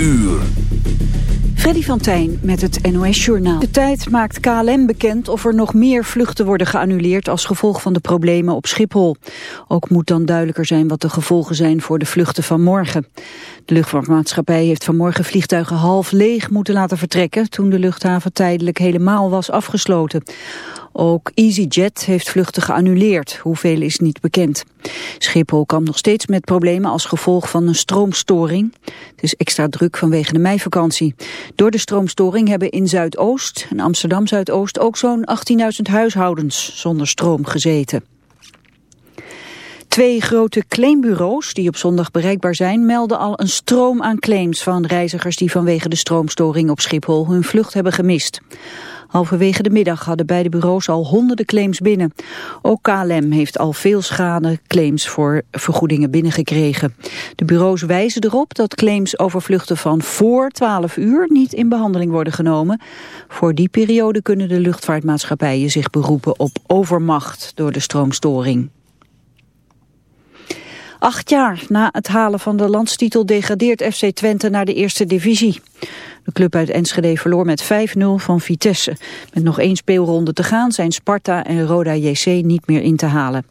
uur. Freddy van Tijn met het NOS-journaal. De tijd maakt KLM bekend of er nog meer vluchten worden geannuleerd... als gevolg van de problemen op Schiphol. Ook moet dan duidelijker zijn wat de gevolgen zijn voor de vluchten van morgen. De luchtvaartmaatschappij heeft vanmorgen vliegtuigen half leeg moeten laten vertrekken... toen de luchthaven tijdelijk helemaal was afgesloten. Ook EasyJet heeft vluchten geannuleerd. Hoeveel is niet bekend. Schiphol kwam nog steeds met problemen als gevolg van een stroomstoring. Het is extra druk vanwege de meivakantie. Door de stroomstoring hebben in Zuidoost en Amsterdam-Zuidoost ook zo'n 18.000 huishoudens zonder stroom gezeten. Twee grote claimbureaus die op zondag bereikbaar zijn... melden al een stroom aan claims van reizigers die vanwege de stroomstoring op Schiphol hun vlucht hebben gemist. Halverwege de middag hadden beide bureaus al honderden claims binnen. Ook KLM heeft al veel schadeclaims voor vergoedingen binnengekregen. De bureaus wijzen erop dat claims over vluchten van voor 12 uur niet in behandeling worden genomen. Voor die periode kunnen de luchtvaartmaatschappijen zich beroepen op overmacht door de stroomstoring. Acht jaar na het halen van de landstitel degradeert FC Twente naar de eerste divisie. De club uit Enschede verloor met 5-0 van Vitesse. Met nog één speelronde te gaan zijn Sparta en Roda JC niet meer in te halen.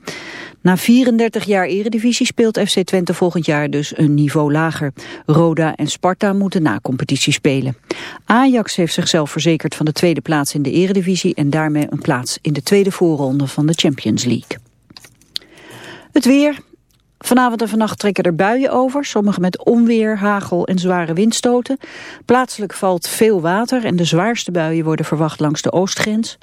Na 34 jaar eredivisie speelt FC Twente volgend jaar dus een niveau lager. Roda en Sparta moeten na competitie spelen. Ajax heeft zichzelf verzekerd van de tweede plaats in de eredivisie... en daarmee een plaats in de tweede voorronde van de Champions League. Het weer, Vanavond en vannacht trekken er buien over, sommige met onweer, hagel en zware windstoten. Plaatselijk valt veel water en de zwaarste buien worden verwacht langs de oostgrens.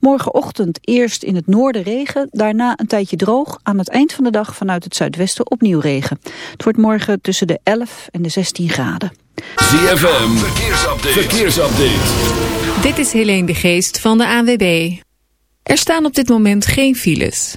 Morgenochtend eerst in het noorden regen, daarna een tijdje droog. Aan het eind van de dag vanuit het zuidwesten opnieuw regen. Het wordt morgen tussen de 11 en de 16 graden. ZFM, verkeersupdate. verkeersupdate. Dit is Helene de Geest van de ANWB. Er staan op dit moment geen files.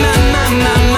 my, my, my, my.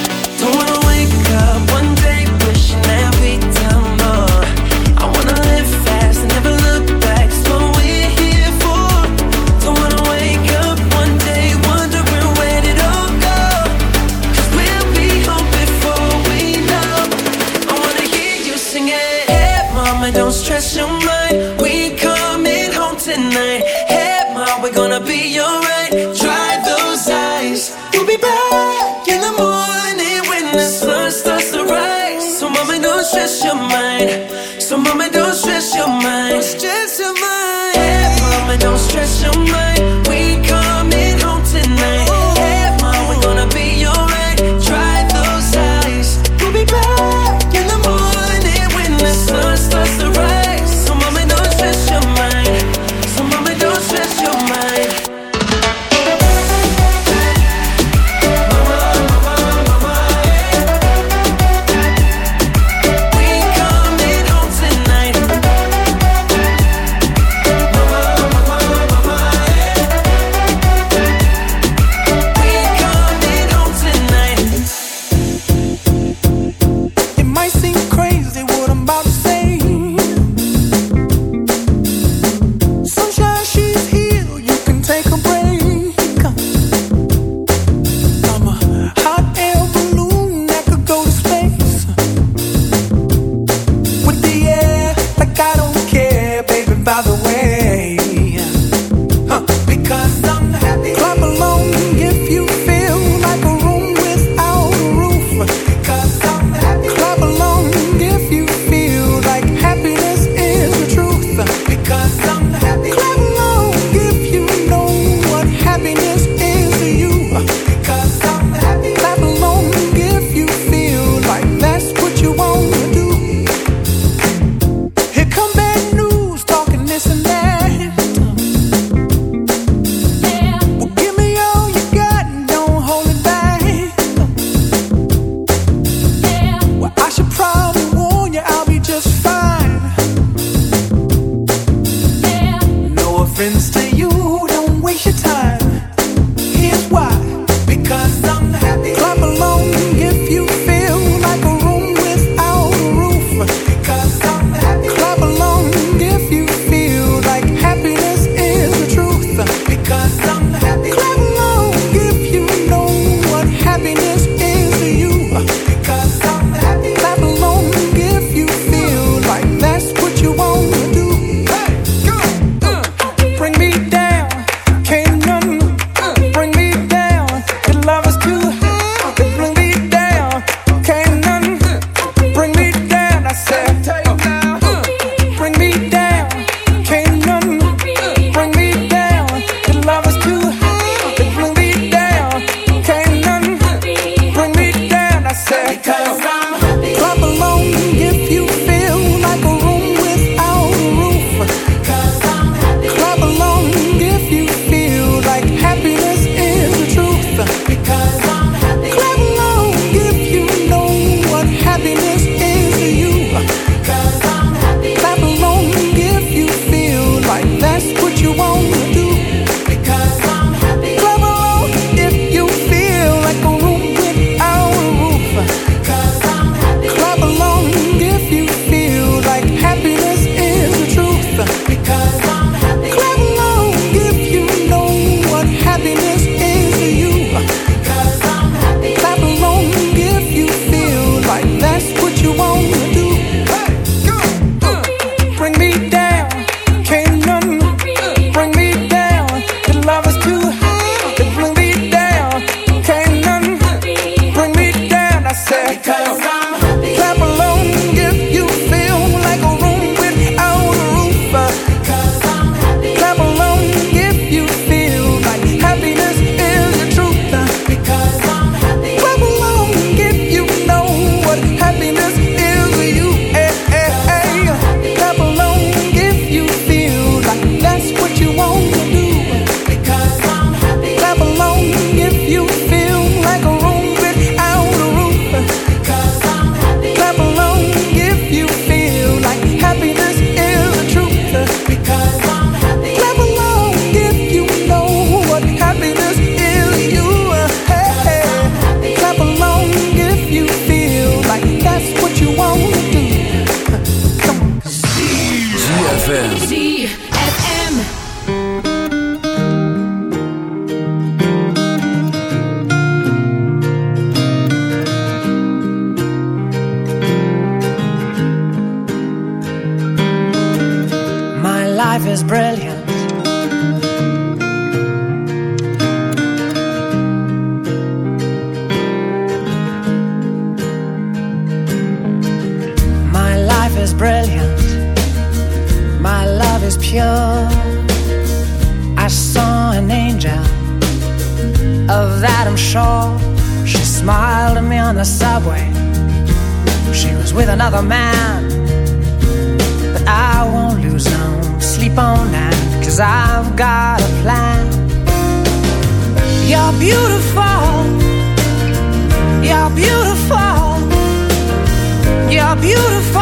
assume You're beautiful. You're beautiful. You're beautiful.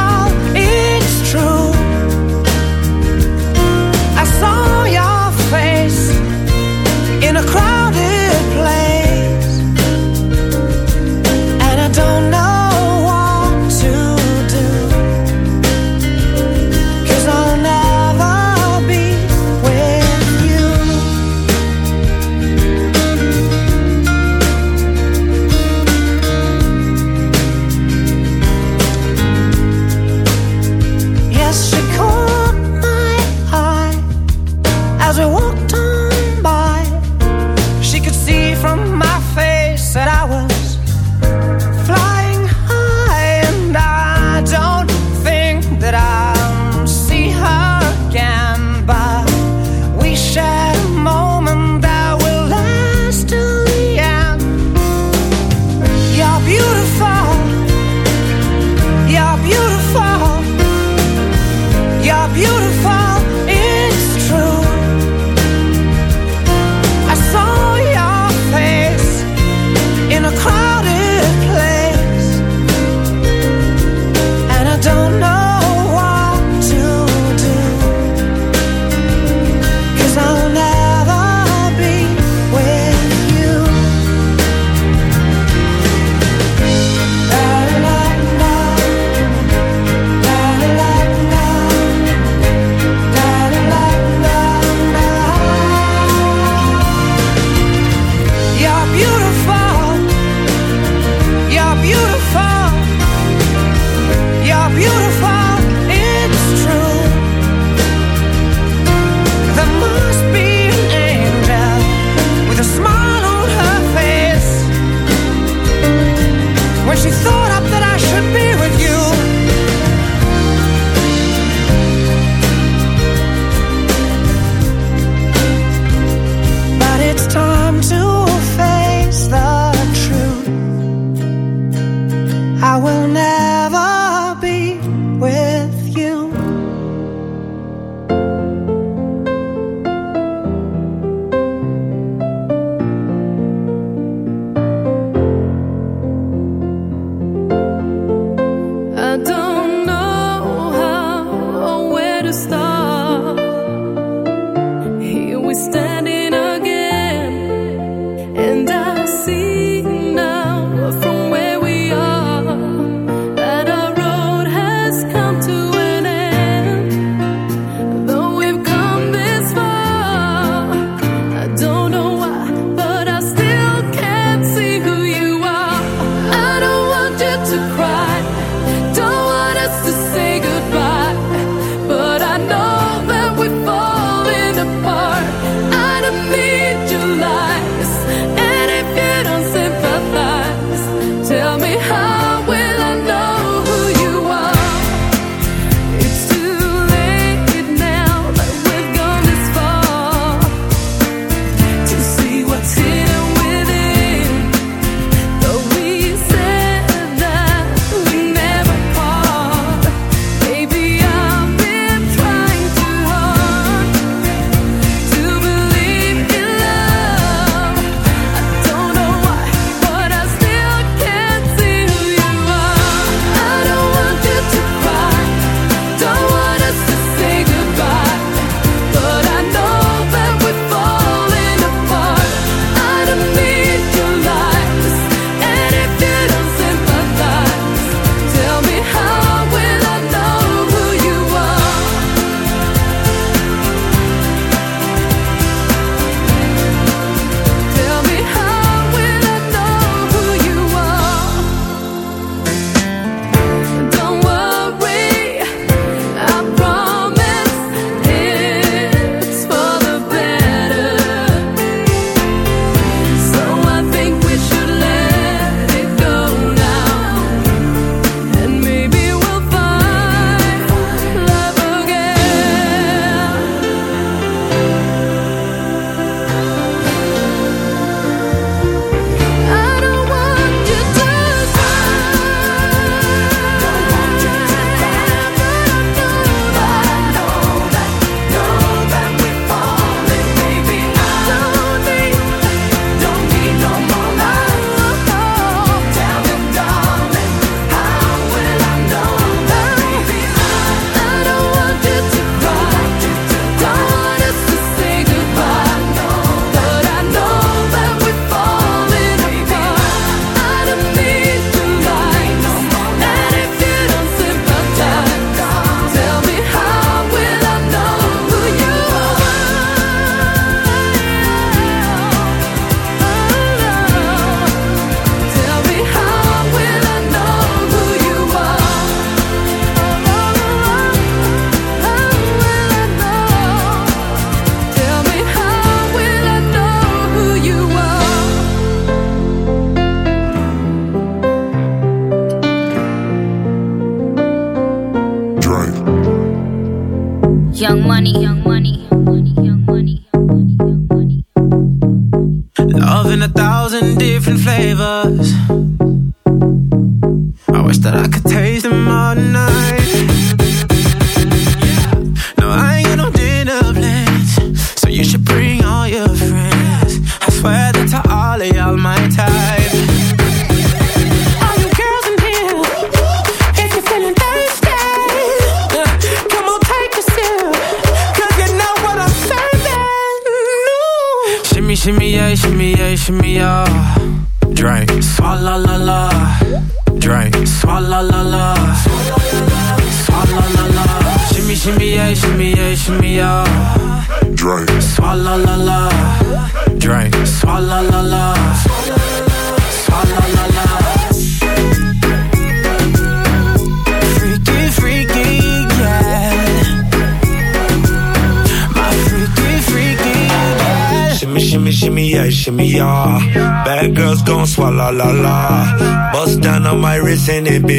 pretend it, be?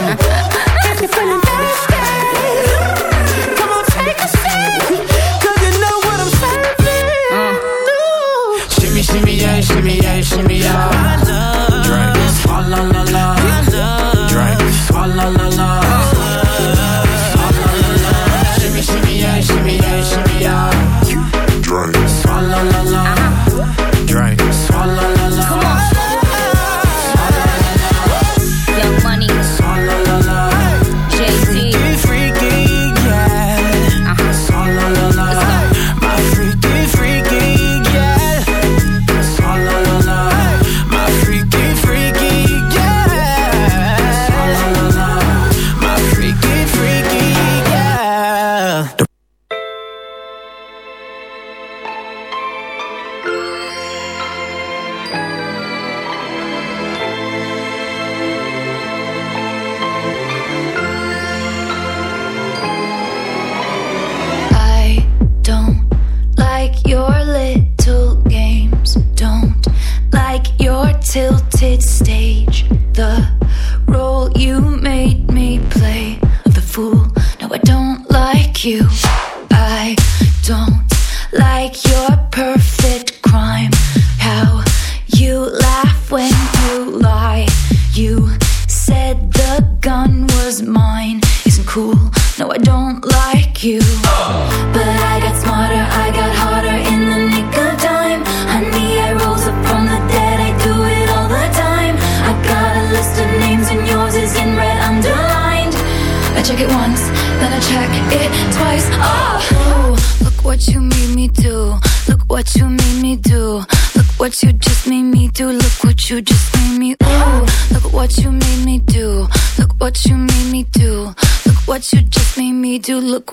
Got me it.